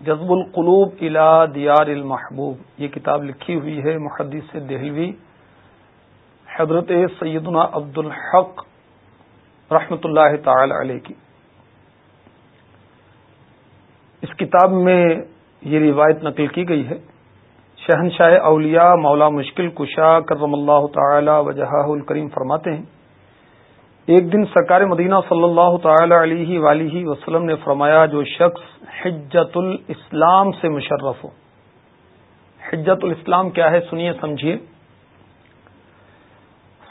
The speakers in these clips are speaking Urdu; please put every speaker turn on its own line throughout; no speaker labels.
جذب القلوب الى دیار المحبوب۔ یہ کتاب لکھی ہوئی ہے محدث دہلوی۔ حضرت سیدنا عبد الحق رحمۃ اللہ تعالی علیہ کی۔ اس کتاب میں یہ روایت نقل کی گئی ہے۔ شہنشاہ اولیاء مولا مشکل کشا کرم اللہ تعالی وجہ الکریم فرماتے ہیں۔ ایک دن سرکار مدینہ صلی اللہ تعالی علیہ ولیہ وسلم نے فرمایا جو شخص حجت الاسلام سے مشرف ہو۔ حجت الاسلام کیا ہے سنیے، سمجھیے۔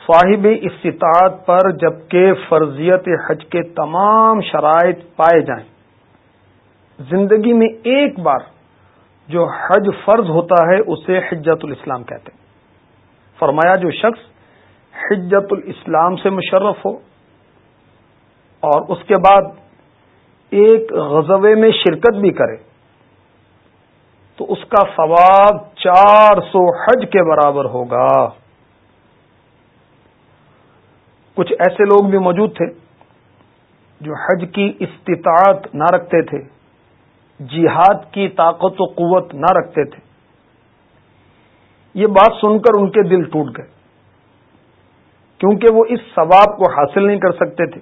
صاحب استطاعت پر جبکہ فرضیت حج کے تمام شرائط پائے جائیں، زندگی میں ایک بار جو حج فرض ہوتا ہے اسے حجت الاسلام کہتے ہیں۔ فرمایا جو شخص حجت الاسلام سے مشرف ہو اور اس کے بعد ایک غزوے میں شرکت بھی کرے، تو اس کا ثواب چار سو حج کے برابر ہوگا۔ کچھ ایسے لوگ بھی موجود تھے جو حج کی استطاعت نہ رکھتے تھے، جہاد کی طاقت و قوت نہ رکھتے تھے۔ یہ بات سن کر ان کے دل ٹوٹ گئے۔ کیونکہ وہ اس ثواب کو حاصل نہیں کر سکتے تھے۔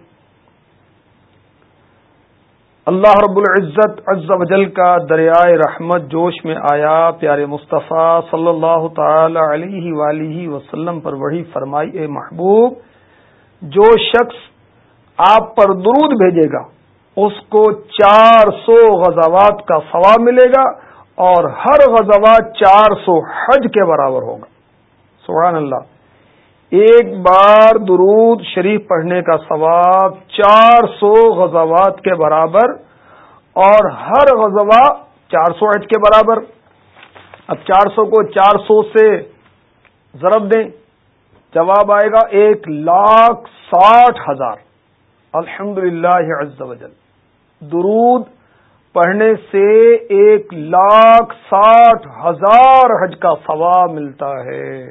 اللہ رب العزت عز و جل کا دریائے رحمت جوش میں آیا، پیارے مصطفیٰ صلی اللہ تعالی علیہ ولیہ وسلم پر وہی فرمائی، اے محبوب، جو شخص آپ پر درود بھیجے گا، اس کو چار سو غزوات کا ثواب ملے گا اور ہر غزوات چار سو حج کے برابر ہوگا۔ سبحان اللہ۔ ایک بار درود شریف پڑھنے کا ثواب چار سو غزوات کے برابر اور ہر غزوہ چار سو حج کے برابر۔ اب چار سو کو چار سو سے ضرب دیں، جواب آئے گا ایک لاکھ ساٹھ ہزار۔ الحمد للہ وجل درود پڑھنے سے ایک لاکھ ساٹھ ہزار حج کا ثواب ملتا ہے۔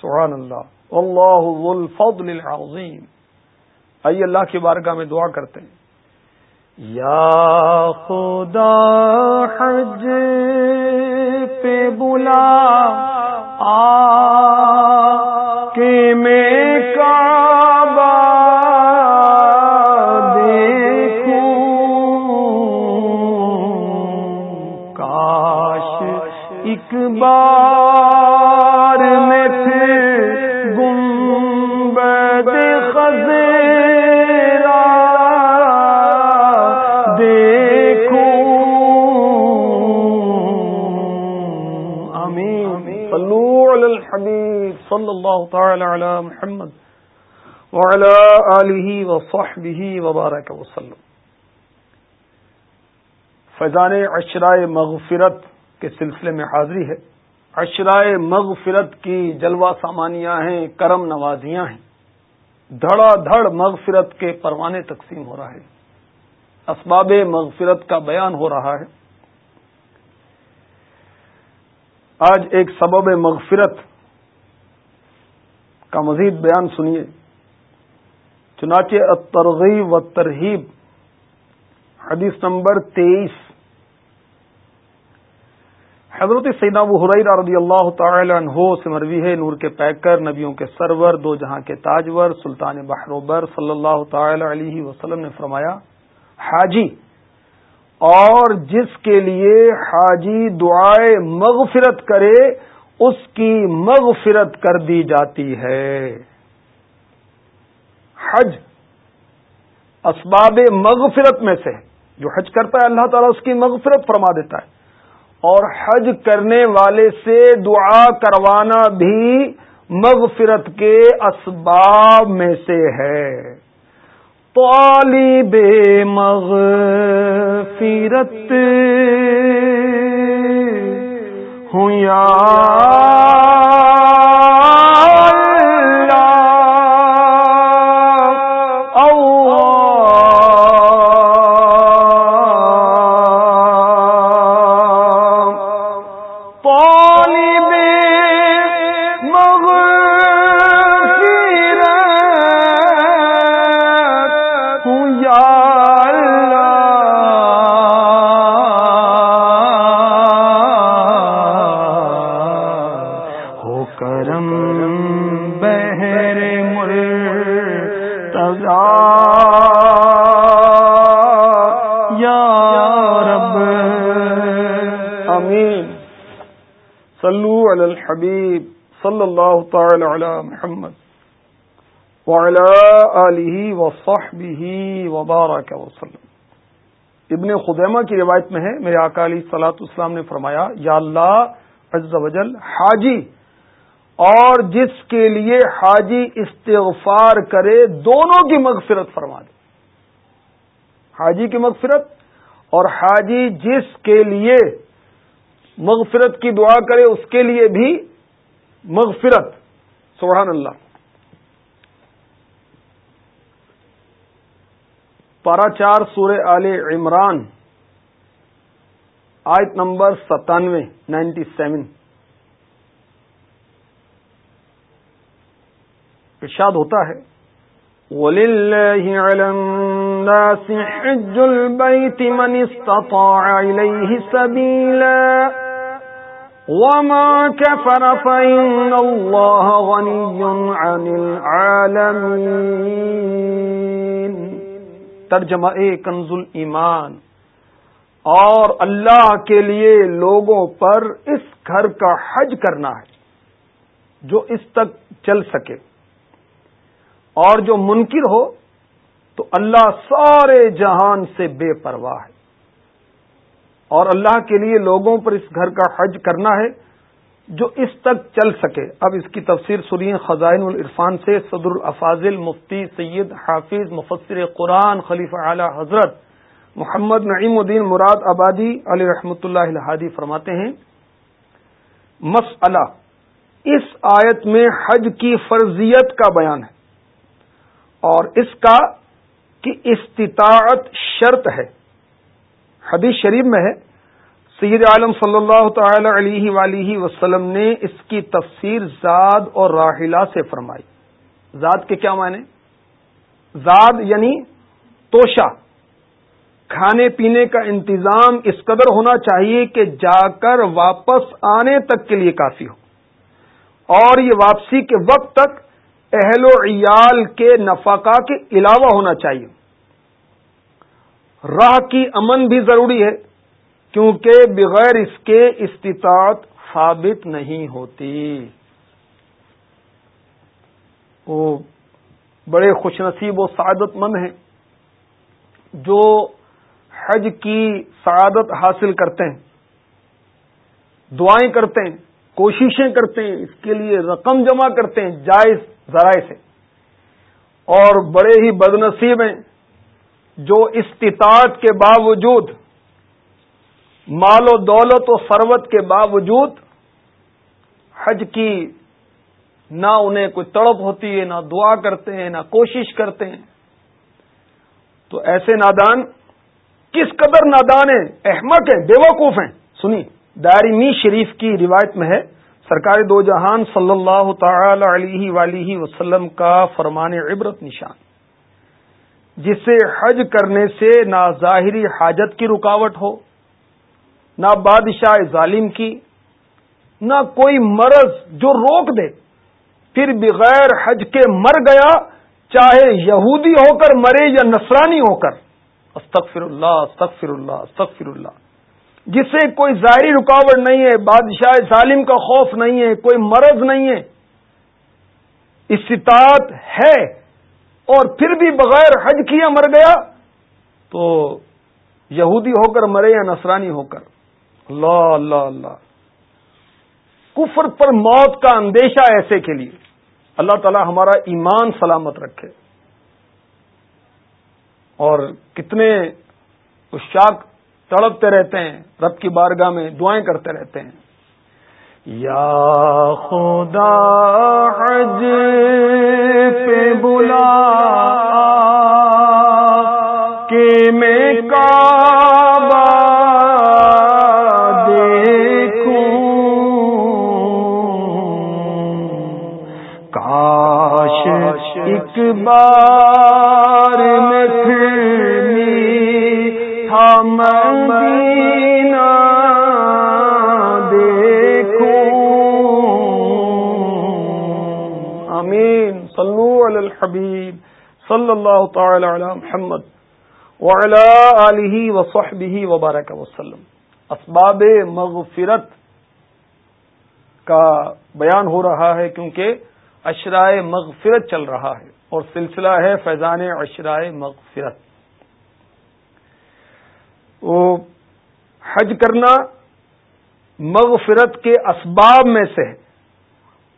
سبحان اللہ۔ اللہ الفضل العظیم۔ آئیے اللہ کی بارگاہ میں دعا کرتے ہیں۔ یا خدا حج پہ بلا آ تعالی علی محمد وعلى آلہ وصحبہ وبارک وسلم۔ فیضان عشرائے مغفرت کے سلسلے میں حاضری ہے۔ عشرائے مغفرت کی جلوہ سامانیاں ہیں، کرم نوازیاں ہیں۔ دھڑا دھڑ مغفرت کے پروانے تقسیم ہو رہا ہے۔ اسباب مغفرت کا بیان ہو رہا ہے۔ آج ایک سبب مغفرت کا مزید بیان سنیے۔ چنانچہ ترغیب و ترہیب حدیث نمبر تیئیس۔ حضرت سیدنا ابو حریرہ رضی اللہ تعالی عنہ سے مروی ہے، نور کے پیکر، نبیوں کے سرور، دو جہاں کے تاجور، سلطان بحروبر صلی اللہ تعالی علیہ وسلم نے فرمایا، حاجی، اور جس کے لیے حاجی دعائے مغفرت کرے اس کی مغفرت کر دی جاتی ہے۔ حج اسباب مغفرت میں سے جو حج کرتا ہے، اللہ تعالیٰ اس کی مغفرت فرما دیتا ہے۔ اور حج کرنے والے سے دعا کروانا بھی مغفرت کے اسباب میں سے ہے۔ طالب مغفرت مغفرت ہوں یا وعلى وصحبه وبارك وسلم۔ ابن خدیمہ کی روایت میں ہے، میرے اکالی سلاط اسلام نے فرمایا، یا اللہ عز وجل حاجی، اور جس کے لیے حاجی استغفار کرے، دونوں کی مغفرت فرما دے۔ حاجی کی مغفرت، اور حاجی جس کے لیے مغفرت کی دعا کرے، اس کے لیے بھی مغفرت۔ سبحان اللہ۔ پارا چار سورہ آل عمران، آیت نمبر ستانوے، نائنٹی سیون۔ ارشاد ہوتا ہے، وَلِلَّهِ عَلَى النَّاسِ حِجُّ الْبَيْتِ مَنِ اسْتَطَاعَ إِلَيْهِ سَبِيلًا۔ وما كفر فإن الله غني عن العالمين۔ ترجمہ کنز ایمان اور اللہ کے لیے لوگوں پر اس گھر کا حج کرنا ہے، جو اس تک چل سکے۔ اور جو منکر ہو، تو اللہ سارے جہان سے بے پرواہ ہے۔ اور اللہ کے لیے لوگوں پر اس گھر کا حج کرنا ہے جو اس تک چل سکے۔ اب اس کی تفسیر سرین خزائن العرفان سے صدر الافاظل مفتی سید حافظ مفسر قرآن خلیفہ اعلی حضرت محمد نعیم الدین مراد آبادی علی رحمۃ اللہ الحادی فرماتے ہیں۔ مسئلہ، اس آیت میں حج کی فرضیت کا بیان ہے اور اس کا کہ استطاعت شرط ہے۔ حدیث شریف میں ہے۔ سید عالم صلی اللہ تعالی علیہ ولیہ وسلم نے اس کی تفسیر زاد اور راحلہ سے فرمائی۔ زاد کے کیا معنی؟ زاد یعنی توشا کھانے پینے کا انتظام اس قدر ہونا چاہیے کہ جا کر واپس آنے تک کے لیے کافی ہو۔ اور یہ واپسی کے وقت تک اہل و عیال کے نفقہ کے علاوہ ہونا چاہیے۔ راہ کی امن بھی ضروری ہے۔ کیونکہ بغیر اس کے استطاعت ثابت نہیں ہوتی۔ وہ بڑے خوش نصیب و سعادت مند ہیں جو حج کی سعادت حاصل کرتے ہیں، دعائیں کرتے ہیں، کوششیں کرتے ہیں، اس کے لیے رقم جمع کرتے ہیں، جائز، ذرائع سے۔ اور بڑے ہی بد نصیب ہیں جو استطاعت کے باوجود مال و دولت و ثروت کے باوجود حج کی نہ انہیں کوئی تڑپ ہوتی ہے، نہ دعا کرتے ہیں، نہ کوشش کرتے ہیں۔ تو ایسے نادان کس قدر نادان ہیں؟ احمد ہیں بے وقوف ہیں سنی دارمی شریف کی روایت میں ہے، سرکار دو جہان صلی اللہ تعالی علیہ ولیہ وسلم کا فرمان عبرت نشان۔ جسے حج کرنے سے نہ ظاہری حاجت کی رکاوٹ ہو نہ بادشاہ ظالم کی، نہ کوئی مرض جو روک دے۔ پھر بغیر حج کے مر گیا، چاہے یہودی ہو کر مرے یا نصرانی ہو کر۔ استغفر اللہ استغفر اللہ استغفر اللہ جسے کوئی ظاہری رکاوٹ نہیں ہے، بادشاہ ظالم کا خوف نہیں ہے، کوئی مرض نہیں ہے۔ استطاعت ہے اور پھر بھی بغیر حج کیا مر گیا، تو یہودی ہو کر مرے یا نصرانی ہو کر۔ اللہ اللہ اللہ۔ کفر پر موت کا اندیشہ ایسے کے لیے۔ اللہ تعالی ہمارا ایمان سلامت رکھے۔ اور کتنے اشاک تڑپتے رہتے ہیں، رب کی بارگاہ میں دعائیں کرتے رہتے ہیں۔ یا خدا، حج پہ بلا۔ اللہ تعالی علی محمد وعلی آلہ وصحبہ وبارک وسلم۔ اسباب مغفرت کا بیان ہو رہا ہے کیونکہ اشرائے مغفرت چل رہا ہے اور سلسلہ ہے فیضان اشرائے مغفرت۔ وہ حج کرنا مغفرت کے اسباب میں سے ہے۔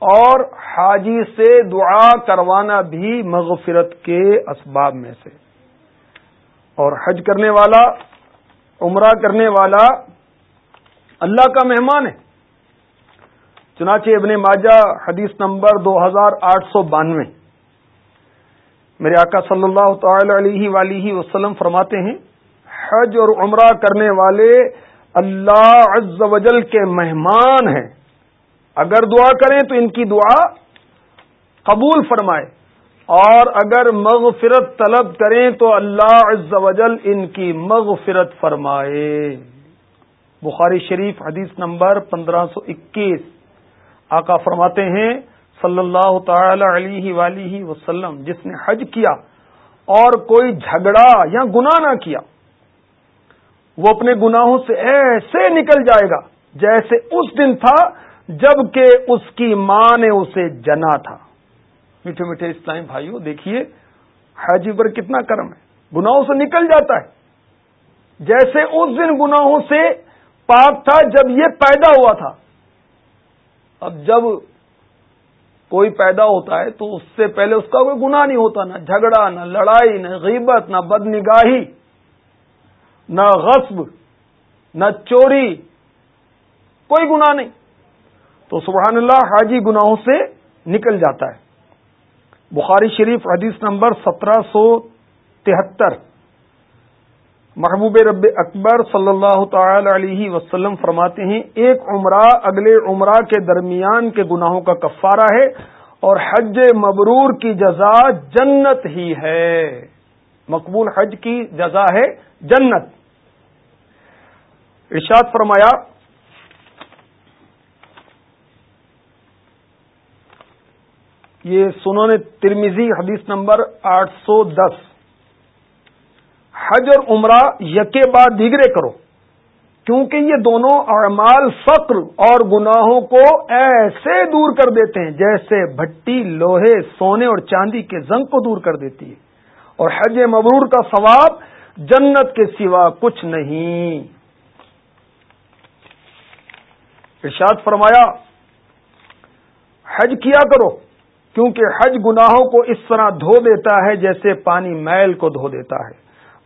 اور حاجی سے دعا کروانا بھی مغفرت کے اسباب میں سے۔ اور حج کرنے والا، عمرہ کرنے والا اللہ کا مہمان ہے۔ چنانچہ ابن ماجہ حدیث نمبر دو ہزار آٹھ سو بانوے۔ میرے آقا صلی اللہ تعالی علیہ ولیہ وسلم فرماتے ہیں، حج اور عمرہ کرنے والے اللہ عز و جل کے مہمان ہیں۔ اگر دعا کریں تو ان کی دعا قبول فرمائے اور اگر مغفرت طلب کریں تو اللہ عز و جل ان کی مغفرت فرمائے۔ بخاری شریف حدیث نمبر پندرہ سو اکیس۔ آقا فرماتے ہیں، صلی اللہ تعالی علیہ ولیہ وسلم، جس نے حج کیا اور کوئی جھگڑا یا گنا نہ کیا، وہ اپنے گناہوں سے ایسے نکل جائے گا جیسے اس دن تھا جبکہ اس کی ماں نے اسے جنا تھا۔ میٹھے میٹھے اسلام بھائیوں، دیکھیے حاجی پر کتنا کرم ہے۔ گناہوں سے نکل جاتا ہے۔ جیسے اس دن گناہوں سے پاک تھا جب یہ پیدا ہوا تھا۔ اب جب کوئی پیدا ہوتا ہے تو اس سے پہلے اس کا کوئی گناہ نہیں ہوتا، نہ جھگڑا، نہ لڑائی، نہ غیبت، نہ بد نگاہی نہ غصب، نہ چوری، کوئی گناہ نہیں۔ تو سبحان اللہ حاجی گناہوں سے نکل جاتا ہے۔ بخاری شریف حدیث نمبر سترہ سو تہتر۔ محبوب رب اکبر صلی اللہ تعالی علیہ وسلم فرماتے ہیں، ایک عمرہ اگلے عمرہ کے درمیان کے گناہوں کا کفارہ ہے اور حج مبرور کی جزا جنت ہی ہے۔ مقبول حج کی جزا ہے جنت۔ ارشاد فرمایا یہ سنو ترمیزی حدیث نمبر آٹھ سو دس۔ حج اور عمرہ یکے بعد دیگرے کرو، کیونکہ یہ دونوں اعمال فقر اور گناہوں کو ایسے دور کر دیتے ہیں جیسے بھٹی، لوہے، سونے اور چاندی کے زنگ کو دور کر دیتی ہے۔ اور حج مبرور کا ثواب جنت کے سوا کچھ نہیں۔ ارشاد فرمایا، حج کیا کرو کیونکہ حج گناہوں کو اس طرح دھو دیتا ہے جیسے پانی میل کو دھو دیتا ہے۔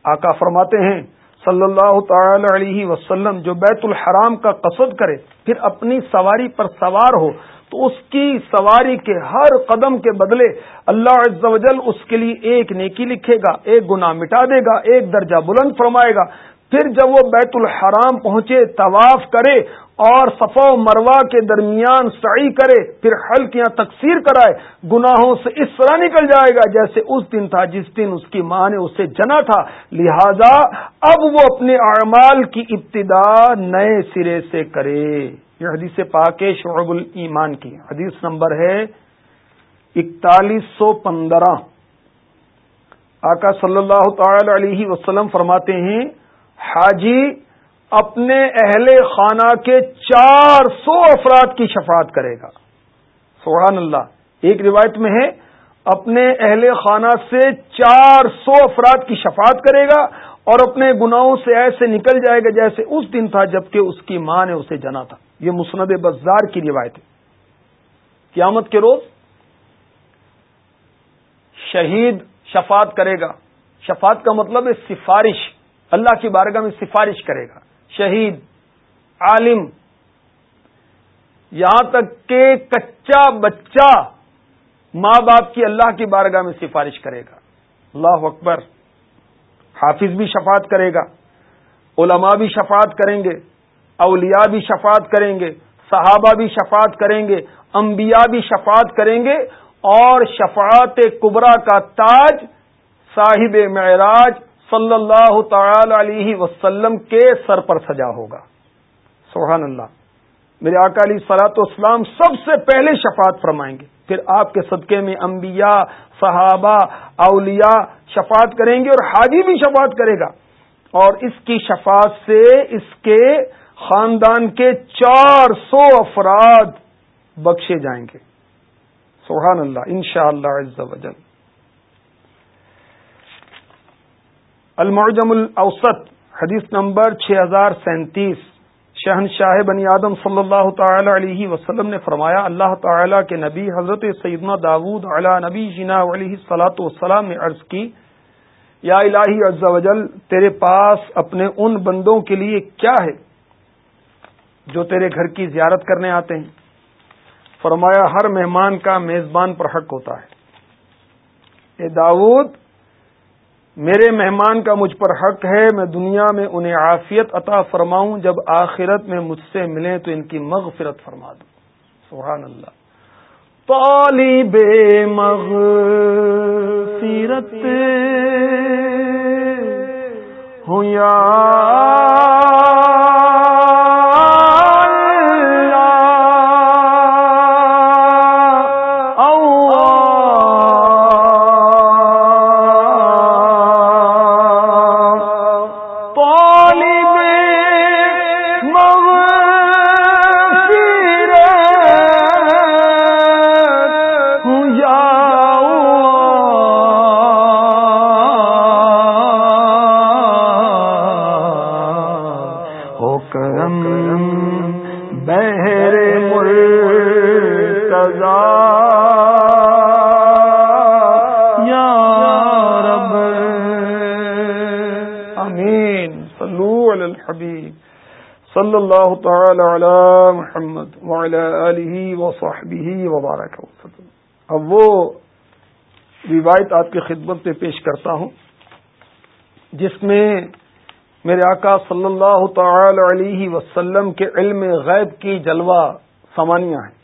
آقا فرماتے ہیں صلی اللہ تعالی علیہ وسلم، جو بیت الحرام کا قصد کرے، پھر اپنی سواری پر سوار ہو، تو اس کی سواری کے ہر قدم کے بدلے اللہ عز و جل اس کے لیے ایک نیکی لکھے گا، ایک گناہ مٹا دے گا، ایک درجہ بلند فرمائے گا۔ پھر جب وہ بیت الحرام پہنچے، طواف کرے اور صفا و مروا کے درمیان سعی کرے، پھر حلقیاں تقسیر کرائے، گناہوں سے اس طرح نکل جائے گا جیسے اس دن تھا جس دن اس کی ماں نے اسے جنا تھا۔ لہذا اب وہ اپنے اعمال کی ابتدا نئے سرے سے کرے۔ یہ حدیث پاک شعب الایمان کی۔ حدیث نمبر ہے اکتالیس سو پندرہ۔ آقا صلی اللہ تعالی علیہ وسلم فرماتے ہیں حاجی اپنے اہل خانہ کے چار سو افراد کی شفاعت کرے گا۔ سبحان اللہ۔ ایک روایت میں ہے، اپنے اہل خانہ سے چار سو افراد کی شفاعت کرے گا اور اپنے گناہوں سے ایسے نکل جائے گا جیسے اس دن تھا جبکہ اس کی ماں نے اسے جنا تھا۔ یہ مسند بزار کی روایت ہے۔ قیامت کے روز شہید شفاعت کرے گا۔ شفاعت کا مطلب ہے سفارش۔ اللہ کی بارگاہ میں سفارش کرے گا۔ شہید، عالم، یہاں تک کہ کچا بچہ ماں باپ کی اللہ کی بارگاہ میں سفارش کرے گا۔ اللہ اکبر۔ حافظ بھی شفاعت کرے گا، علماء بھی شفاعت کریں گے، اولیاء بھی شفاعت کریں گے، صحابہ بھی شفاعت کریں گے، انبیاء بھی شفاعت کریں گے اور شفاعت کبرا کا تاج صاحب معراج صلی اللہ تعالی علیہ وسلم کے سر پر سجا ہوگا۔ سبحان اللہ میرے اکالی سلاط اسلام سب سے پہلے شفاعت فرمائیں گے۔ پھر آپ کے صدقے میں انبیاء، صحابہ، اولیاء شفاعت کریں گے اور حاجی بھی شفاعت کرے گا۔ اور اس کی شفاعت سے اس کے خاندان کے چار سو افراد بخشے جائیں گے۔ سبحان اللہ ان شاء اللہ المعجم الاوسط، حدیث نمبر چھ ہزار سینتیس۔ شہن بنی آدم صلی اللہ تعالی علیہ وسلم نے فرمایا، اللہ تعالی کے نبی حضرت سیدنا داود علی نبی جنا علیہ سلاۃ والسلام نے عرض کی، یا الہی عز وجل تیرے پاس اپنے ان بندوں کے لیے کیا ہے جو تیرے گھر کی زیارت کرنے آتے ہیں؟ فرمایا، ہر مہمان کا میزبان پر حق ہوتا ہے۔ اے داود میرے مہمان کا مجھ پر حق ہے، میں دنیا میں انہیں عافیت عطا فرماؤں، جب آخرت میں مجھ سے ملیں تو ان کی مغفرت فرما دوں۔ سبحان اللہ۔ پالی بے مغ سیرت ہوں یا صلی اللہ تعالی علی محمد وبارک وسلم. اب وہ روایت آپ کی خدمت میں پیش کرتا ہوں، جس میں میرے آقا صلی اللہ تعالی علیہ وسلم کے علم غیب کی جلوہ سمانیاں ہیں۔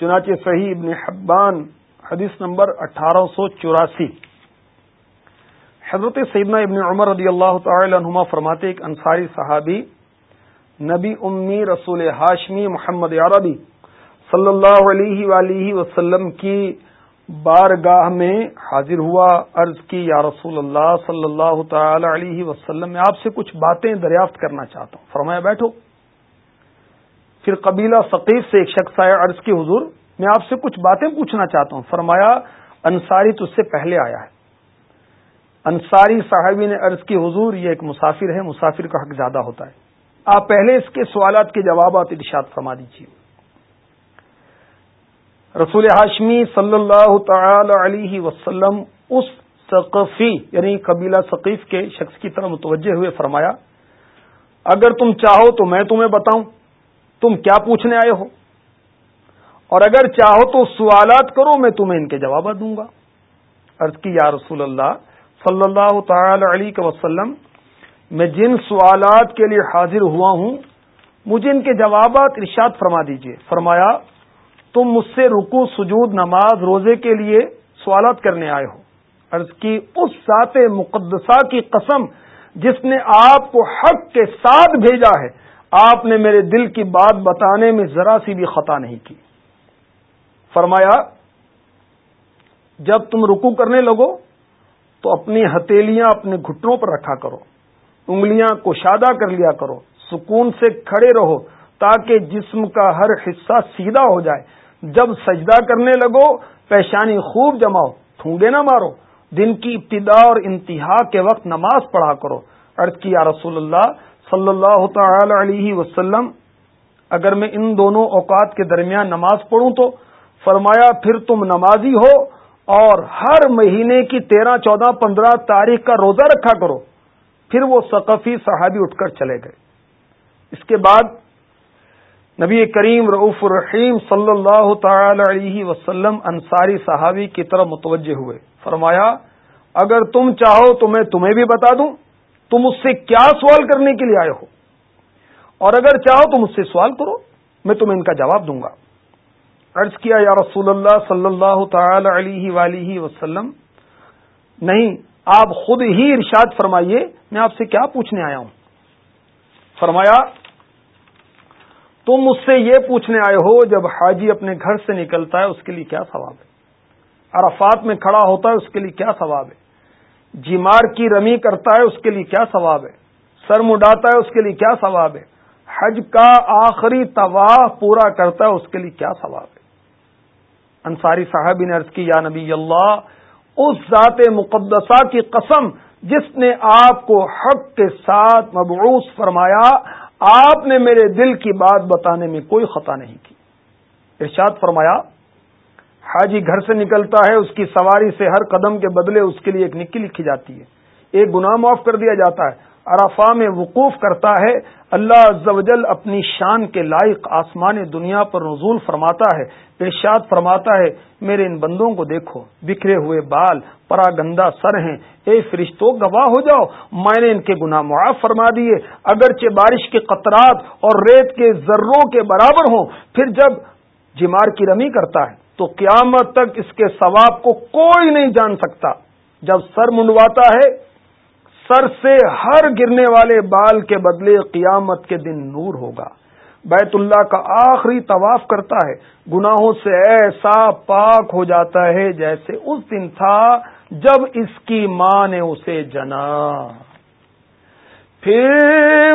چنانچہ صحیح ابن حبان، حدیث نمبر اٹھارہ سو چوراسی۔ حضرت سیدنا ابن عمر رضی اللہ تعالی عنہما فرماتے ایک انصاری صحابی نبی امی رسول ہاشمی محمد عربی صلی اللہ علیہ ولیہ وسلم کی بارگاہ میں حاضر ہوا، عرض کی، یا رسول اللہ صلی اللہ تعالی علیہ وسلم، میں آپ سے کچھ باتیں دریافت کرنا چاہتا ہوں۔ فرمایا، بیٹھو۔ پھر قبیلہ ثقیف سے ایک شخص آیا، عرض کی، حضور، میں آپ سے کچھ باتیں پوچھنا چاہتا ہوں۔ فرمایا، انصاری تو اس سے پہلے آیا ہے۔ انصاری صاحبی نے عرض کی، حضور، یہ ایک مسافر ہے، مسافر کا حق زیادہ ہوتا ہے۔ آپ پہلے اس کے سوالات کے جوابات ارشاد فرما دیجیے رسول ہاشمی صلی اللہ تعالی علیہ وسلم اس ثقفی یعنی قبیلہ ثقیف کے شخص کی طرح متوجہ ہوئے، فرمایا، اگر تم چاہو تو میں تمہیں بتاؤں، تم کیا پوچھنے آئے ہو؟ اور اگر چاہو تو سوالات کرو، میں تمہیں ان کے جوابات دوں گا۔ عرض کی، یا رسول اللہ صلی اللہ تعالی علیہ وسلم میں جن سوالات کے لیے حاضر ہوا ہوں، مجھے ان کے جوابات ارشاد فرما دیجیے۔ فرمایا، تم مجھ سے رکو سجود، نماز، روزے کے لیے سوالات کرنے آئے ہو۔ عرض کی، اس ذات مقدسہ کی قسم جس نے آپ کو حق کے ساتھ بھیجا ہے، آپ نے میرے دل کی بات بتانے میں ذرا سی بھی خطا نہیں کی۔ فرمایا، جب تم رکو کرنے لگو تو اپنی ہتیلیاں اپنے گھٹنوں پر رکھا کرو۔ انگلیاں کشادہ کر لیا کرو۔ سکون سے کھڑے رہو تاکہ جسم کا ہر حصہ سیدھا ہو جائے۔ جب سجدہ کرنے لگو، پیشانی خوب جماؤ ٹھونگے نہ مارو۔ دن کی ابتدا اور انتہا کے وقت نماز پڑھا کرو۔ ارد کیا رسول اللہ صلی اللہ تعالی علیہ وسلم، اگر میں ان دونوں اوقات کے درمیان نماز پڑھوں تو فرمایا، پھر تم نمازی ہو۔ اور ہر مہینے کی تیرہ، چودہ، پندرہ تاریخ کا روزہ رکھا کرو۔ پھر وہ ثقفی صحابی اٹھ کر چلے گئے۔ اس کے بعد نبی کریم رعف الرحیم صلی اللہ تعالی علیہ وسلم انصاری صحابی کی طرف متوجہ ہوئے۔ فرمایا، اگر تم چاہو تو میں تمہیں بھی بتا دوں۔ تم اس سے کیا سوال کرنے کے لیے آئے ہو؟ اور اگر چاہو تو مجھ سے سوال کرو، میں تمہیں ان کا جواب دوں گا۔ عرض کیا، یا رسول اللہ صلی اللہ تعالی علیہ ولیہ وسلم، نہیں، آپ خود ہی ارشاد فرمائیے، میں آپ سے کیا پوچھنے آیا ہوں؟ فرمایا، تم مجھ سے یہ پوچھنے آئے ہو، جب حاجی اپنے گھر سے نکلتا ہے، اس کے لیے کیا ثواب ہے؟ عرفات میں کھڑا ہوتا ہے، اس کے لیے کیا ثواب ہے؟ جمار کی رمی کرتا ہے، اس کے لیے کیا ثواب ہے؟ سر مڈاتا ہے، اس کے لیے کیا ثواب ہے؟ حج کا آخری طواف پورا کرتا ہے، اس کے لیے کیا ثواب ہے؟ انصاری صاحب نے عرض کی، یا نبی اللہ، اس ذات مقدسہ کی قسم جس نے آپ کو حق کے ساتھ مبعوث فرمایا، آپ نے میرے دل کی بات بتانے میں کوئی خطا نہیں کی۔ ارشاد فرمایا، حاجی گھر سے نکلتا ہے، اس کی سواری سے ہر قدم کے بدلے اس کے لیے ایک نکی لکھی جاتی ہے۔ ایک گناہ معاف کر دیا جاتا ہے۔ عرفا میں وقوف کرتا ہے، اللہ عز و جل اپنی شان کے لائق آسمان دنیا پر نزول فرماتا ہے ارشاد فرماتا ہے، میرے ان بندوں کو دیکھو، بکھرے ہوئے بال پرا گندا سر ہیں، اے فرشتوں گواہ ہو جاؤ، میں نے ان کے گناہ معاف فرما دیے، اگرچہ بارش کے قطرات اور ریت کے ذروں کے برابر ہوں، پھر جب جمار کی رمی کرتا ہے، تو قیامت تک اس کے ثواب کو کوئی نہیں جان سکتا۔ جب سر منڈواتا ہے سر سے ہر گرنے والے بال کے بدلے قیامت کے دن نور ہوگا۔ بیت اللہ کا آخری طواف کرتا ہے۔ گناہوں سے ایسا پاک ہو جاتا ہے جیسے اس دن تھا جب اس کی ماں نے اسے جنا۔ پھر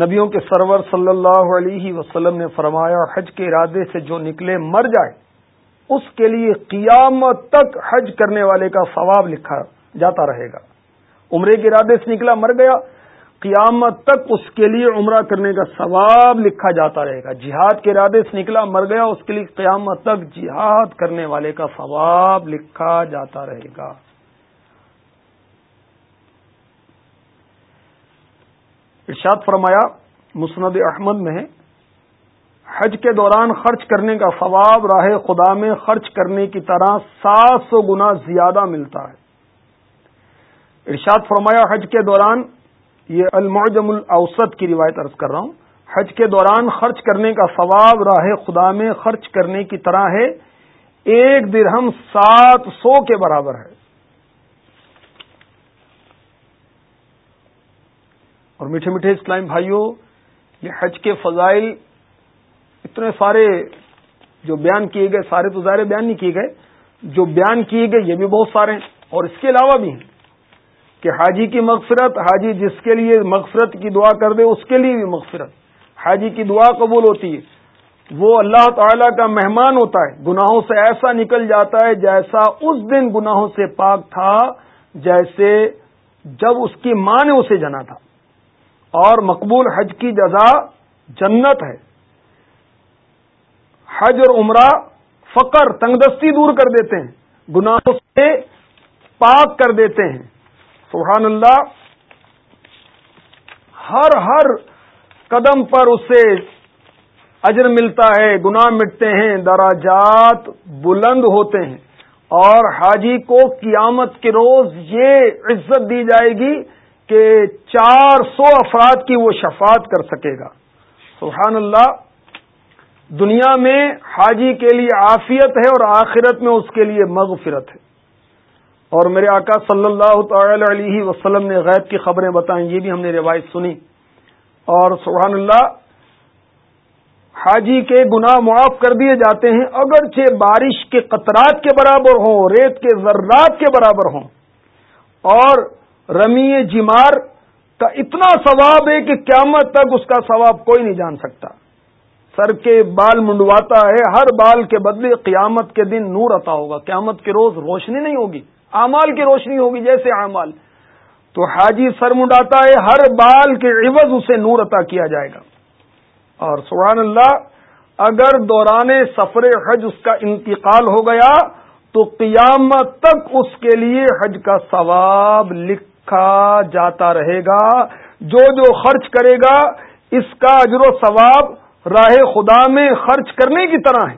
نبیوں کے سرور صلی اللہ علیہ وسلم نے فرمایا، حج کے ارادے سے جو نکلے مر جائے، اس کے لیے قیامت تک حج کرنے والے کا ثواب لکھا جاتا رہے گا۔ عمرے کے ارادے سے نکلا مر گیا، قیامت تک اس کے لیے عمرہ کرنے کا ثواب لکھا جاتا رہے گا۔ جہاد کے ارادے سے نکلا مر گیا، اس کے لیے قیامت تک جہاد کرنے والے کا ثواب لکھا جاتا رہے گا۔ ارشاد فرمایا، مسند احمد میں حج کے دوران خرچ کرنے کا ثواب راہ خدا میں خرچ کرنے کی طرح سات سو گنا زیادہ ملتا ہے۔ ارشاد فرمایا، حج کے دوران یہ المعجم الاوسط کی روایت عرض کر رہا ہوں۔ حج کے دوران خرچ کرنے کا ثواب راہ خدا میں خرچ کرنے کی طرح ہے، ایک درہم سات سو کے برابر ہے۔ اور میٹھے میٹھے اسلام بھائیوں، یہ حج کے فضائل اتنے سارے جو بیان کیے گئے، سارے تو ظاہر بیان نہیں کیے گئے، جو بیان کیے گئے یہ بھی بہت سارے ہیں اور اس کے علاوہ بھی ہیں کہ حاجی کی مغفرت، حاجی جس کے لیے مغفرت کی دعا کر دے، اس کے لیے بھی مغفرت۔ حاجی کی دعا قبول ہوتی ہے، وہ اللہ تعالی کا مہمان ہوتا ہے، گناہوں سے ایسا نکل جاتا ہے جیسا اس دن گناہوں سے پاک تھا، جیسے جب اس کی ماں نے اسے جنا تھا۔ اور مقبول حج کی جزا جنت ہے۔ حج اور عمرہ فقر، تنگدستی دور کر دیتے ہیں، گناہوں سے پاک کر دیتے ہیں۔ سبحان اللہ، ہر ہر قدم پر اسے اجر ملتا ہے، گناہ مٹتے ہیں، دراجات بلند ہوتے ہیں۔ اور حاجی کو قیامت کے روز یہ عزت دی جائے گی کہ چار سو افراد کی وہ شفاعت کر سکے گا۔ سبحان اللہ، دنیا میں حاجی کے لیے عافیت ہے اور آخرت میں اس کے لیے مغفرت ہے۔ اور میرے آقا صلی اللہ تعالی علیہ وسلم نے غیب کی خبریں بتائیں، یہ بھی ہم نے روایت سنی۔ اور سبحان اللہ، حاجی کے گناہ معاف کر دیے جاتے ہیں، اگرچہ بارش کے قطرات کے برابر ہوں، ریت کے ذرات کے برابر ہوں۔ اور رمی جمار کا اتنا ثواب ہے کہ قیامت تک اس کا ثواب کوئی نہیں جان سکتا۔ سر کے بال منڈواتا ہے، ہر بال کے بدلے قیامت کے دن نور عطا ہوگا۔ قیامت کے روز روشنی نہیں ہوگی۔ امال کی روشنی ہوگی جیسے اعمال۔ تو حاجی سر منڈاتا ہے، ہر بال کے عوض اسے نور عطا کیا جائے گا۔ اور سبحان اللہ، اگر دوران سفر حج اس کا انتقال ہو گیا، تو قیامت تک اس کے لیے حج کا ثواب لکھ لکھا جاتا رہے گا۔ جو جو خرچ کرے گا، اس کا اجر و ثواب راہ خدا میں خرچ کرنے کی طرح ہے۔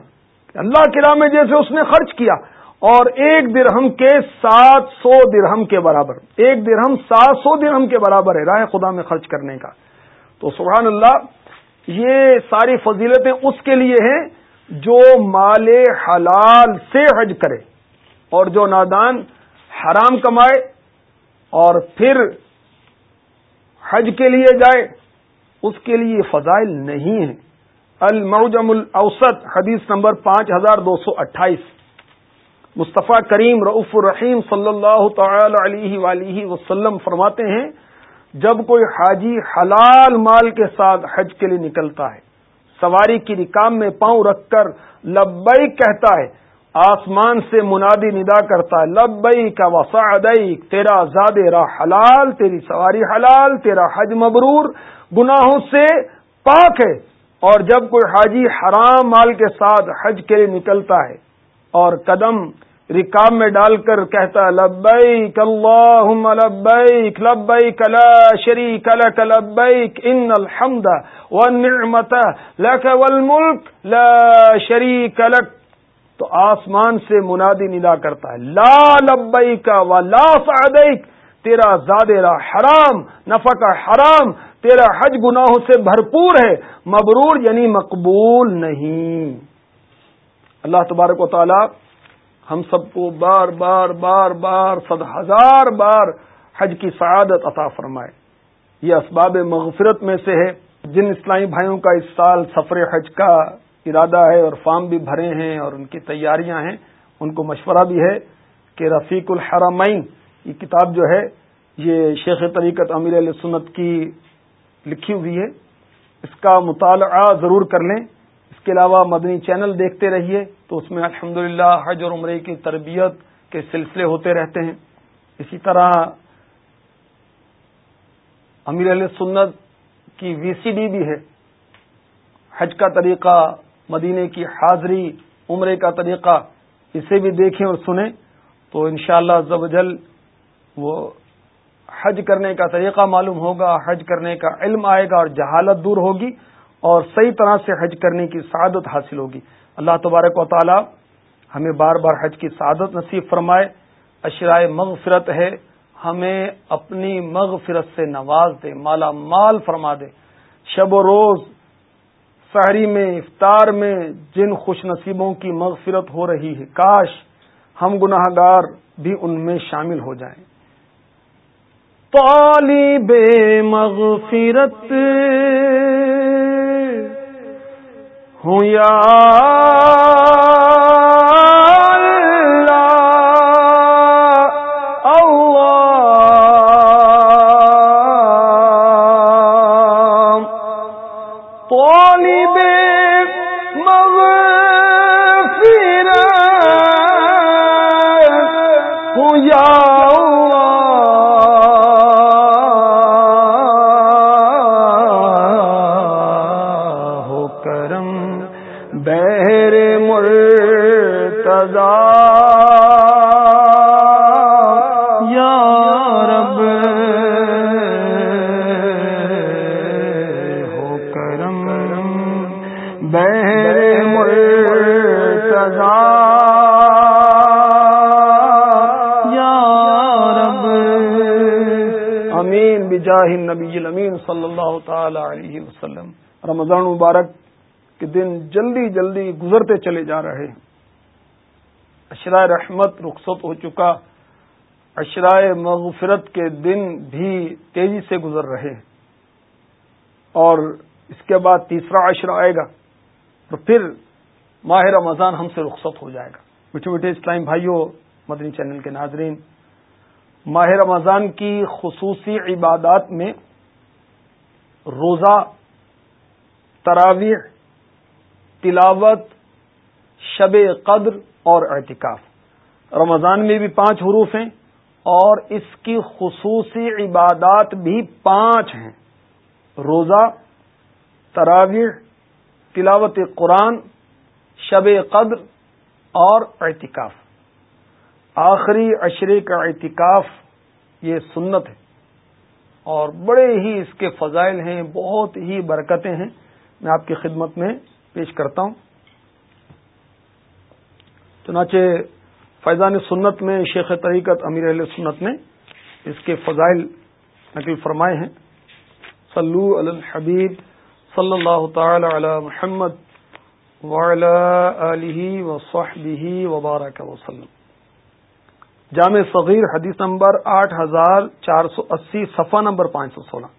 اللہ کے راہ میں جیسے اس نے خرچ کیا، اور ایک درہم کے سات سو درہم کے برابر، ایک درہم سات سو درہم کے برابر ہے راہ خدا میں خرچ کرنے کا۔ تو سبحان اللہ، یہ ساری فضیلتیں اس کے لیے ہیں جو مال حلال سے حج کرے اور جو نادان حرام کمائے۔ اور پھر حج کے لیے جائے، اس کے لیے فضائل نہیں ہیں۔ الموجم الاوسط، حدیث نمبر پانچ ہزار دو سو اٹھائیس۔ مصطفیٰ کریم رعف الرحیم صلی اللہ تعالی علیہ ولیہ وسلم فرماتے ہیں، جب کوئی حاجی حلال مال کے ساتھ حج کے لیے نکلتا ہے، سواری کی رکام میں پاؤں رکھ کر لبئی کہتا ہے آسمان سے منادی ندا کرتا ہے لبئی کا وسعدئی تیرا زاد راہ حلال، تیری سواری حلال، تیرا حج مبرور، گناہوں سے پاک ہے۔ اور جب کوئی حاجی حرام مال کے ساتھ حج کے لیے نکلتا ہے اور قدم رکاب میں ڈال کر کہتا لبیک اللہم لبیک لبیک لا شریک لک، لبیک ان الحمد والنعمت لک والملک لا شریک لک۔ تو آسمان سے منادی ندا کرتا ہے، لا لبیک و لا سعدیک، تیرا زادرہ حرام، نفقہ حرام، تیرا حج گناہوں سے بھرپور ہے، مبرور یعنی مقبول نہیں۔ اللہ تبارک و تعالی ہم سب کو بار بار بار بار صد ہزار بار حج کی سعادت عطا فرمائے۔ یہ اسباب مغفرت میں سے ہے۔ جن اسلامی بھائیوں کا اس سال سفر حج کا ارادہ ہے اور فارم بھی بھرے ہیں اور ان کی تیاریاں ہیں، ان کو مشورہ بھی ہے کہ رفیق الحرمین، یہ کتاب جو ہے، یہ شیخ طریقت امیر علیہ سنت کی لکھی ہوئی ہے۔ اس کا مطالعہ ضرور کر لیں۔ اس کے علاوہ مدنی چینل دیکھتے رہیے تو اس میں الحمد حج اور عمرے کی تربیت کے سلسلے ہوتے رہتے ہیں۔ اسی طرح امیر علیہ سنت کی وی سی ڈی بھی ہے۔ حج کا طریقہ مدینے کی حاضری، عمرے کا طریقہ، اسے بھی دیکھیں اور سنیں تو انشاءاللہ شاء اللہ وہ حج کرنے کا طریقہ معلوم ہوگا، حج کرنے کا علم آئے گا اور جہالت دور ہوگی اور صحیح طرح سے حج کرنے کی سعادت حاصل ہوگی۔ اللہ تبارک و تعالی ہمیں بار بار حج کی سعادت نصیب فرمائے۔ اشرائے مغفرت ہے، ہمیں اپنی مغفرت سے نواز دے، مالا مال فرما دے۔ شب و روز سحری میں، افطار میں جن خوش نصیبوں کی مغفرت ہو رہی ہے، کاش ہم گناہ گار بھی ان میں شامل ہو جائیں۔ طالب مغفرت ہوں یا امین بجاہ نبی صلی اللہ تعالی علیہ وسلم۔ رمضان مبارک کے دن جلدی جلدی گزرتے چلے جا رہے اشراء رحمت رخصت ہو چکا۔ اشراء مغفرت کے دن بھی تیزی سے گزر رہے اور اس کے بعد تیسرا اشرا آئے گا۔ اور پھر ماہ رمضان ہم سے رخصت ہو جائے گا۔ میٹھے میٹھے اسلام بھائیوں مدنی چینل کے ناظرین، ماہ رمضان کی خصوصی عبادات میں روزہ، تراویح، تلاوت، شب قدر اور اعتکاف۔ رمضان میں بھی پانچ حروف ہیں اور اس کی خصوصی عبادات بھی پانچ ہیں۔ روزہ، تراویح تلاوت قرآن، شب قدر اور اعتکاف۔ آخری عشرے کا اعتکاف یہ سنت ہے۔ اور بڑے ہی اس کے فضائل ہیں، بہت ہی برکتیں ہیں۔ میں آپ کی خدمت میں پیش کرتا ہوں۔ چنانچہ فیضان سنت میں شیخ طریقت امیر علیہ سنت نے اس کے فضائل نقل فرمائے ہیں۔ صلو علی الحبیب صلی اللہ تعالی علی محمد آلہ وصحبہ وبارک وسلم۔ جامع صغیر حدیث نمبر آٹھ ہزار چار سو اسی، صفحہ نمبر پانچ سو سولہ۔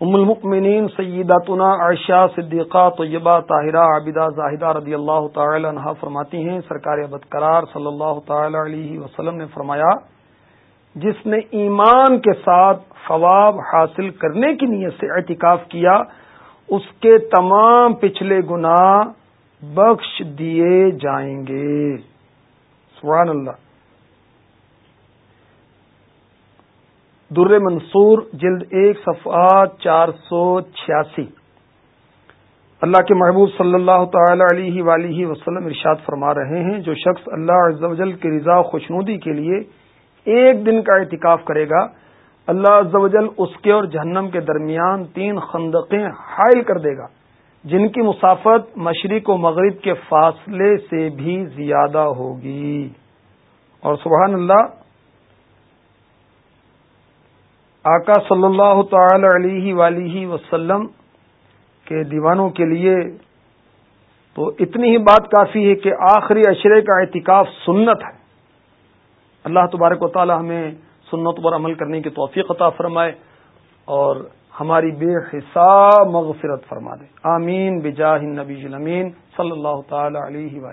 ام المؤمنین سیداتنا عائشہ صدیقہ طیبہ طاہرہ عابدہ زاہدہ رضی اللہ تعالی عنہ فرماتی ہیں، سرکار بدقرار صلی اللہ تعالی علیہ وسلم نے فرمایا، جس نے ایمان کے ساتھ ثواب حاصل کرنے کی نیت سے اعتکاف کیا اس کے تمام پچھلے گناہ بخش دیے جائیں گے۔ سبحان اللہ۔ در منصور جلد ایک، صفحہ چار سو چھیاسی۔ اللہ کے محبوب صلی اللہ تعالی علیہ ولیہ وسلم ارشاد فرما رہے ہیں، جو شخص اللہ عز و جل کی رضا خوشنودی کے لیے ایک دن کا اعتکاف کرے گا اللہ عز و جل اس کے اور جہنم کے درمیان تین خندقیں حائل کر دے گا، جن کی مسافت مشرق و مغرب کے فاصلے سے بھی زیادہ ہوگی۔ اور سبحان اللہ، آقا صلی اللہ تعالی علیہ ولیہ وسلم کے دیوانوں کے لیے تو اتنی ہی بات کافی ہے کہ آخری اشرے کا اعتکاف سنت ہے۔ اللہ تبارک و تعالی ہمیں سنت پر عمل کرنے کی توفیق عطا فرمائے اور ہماری بے حساب مغفرت فرما دے۔ آمین، بجاہ نبی صلی اللہ تعالی علیہ وآلہ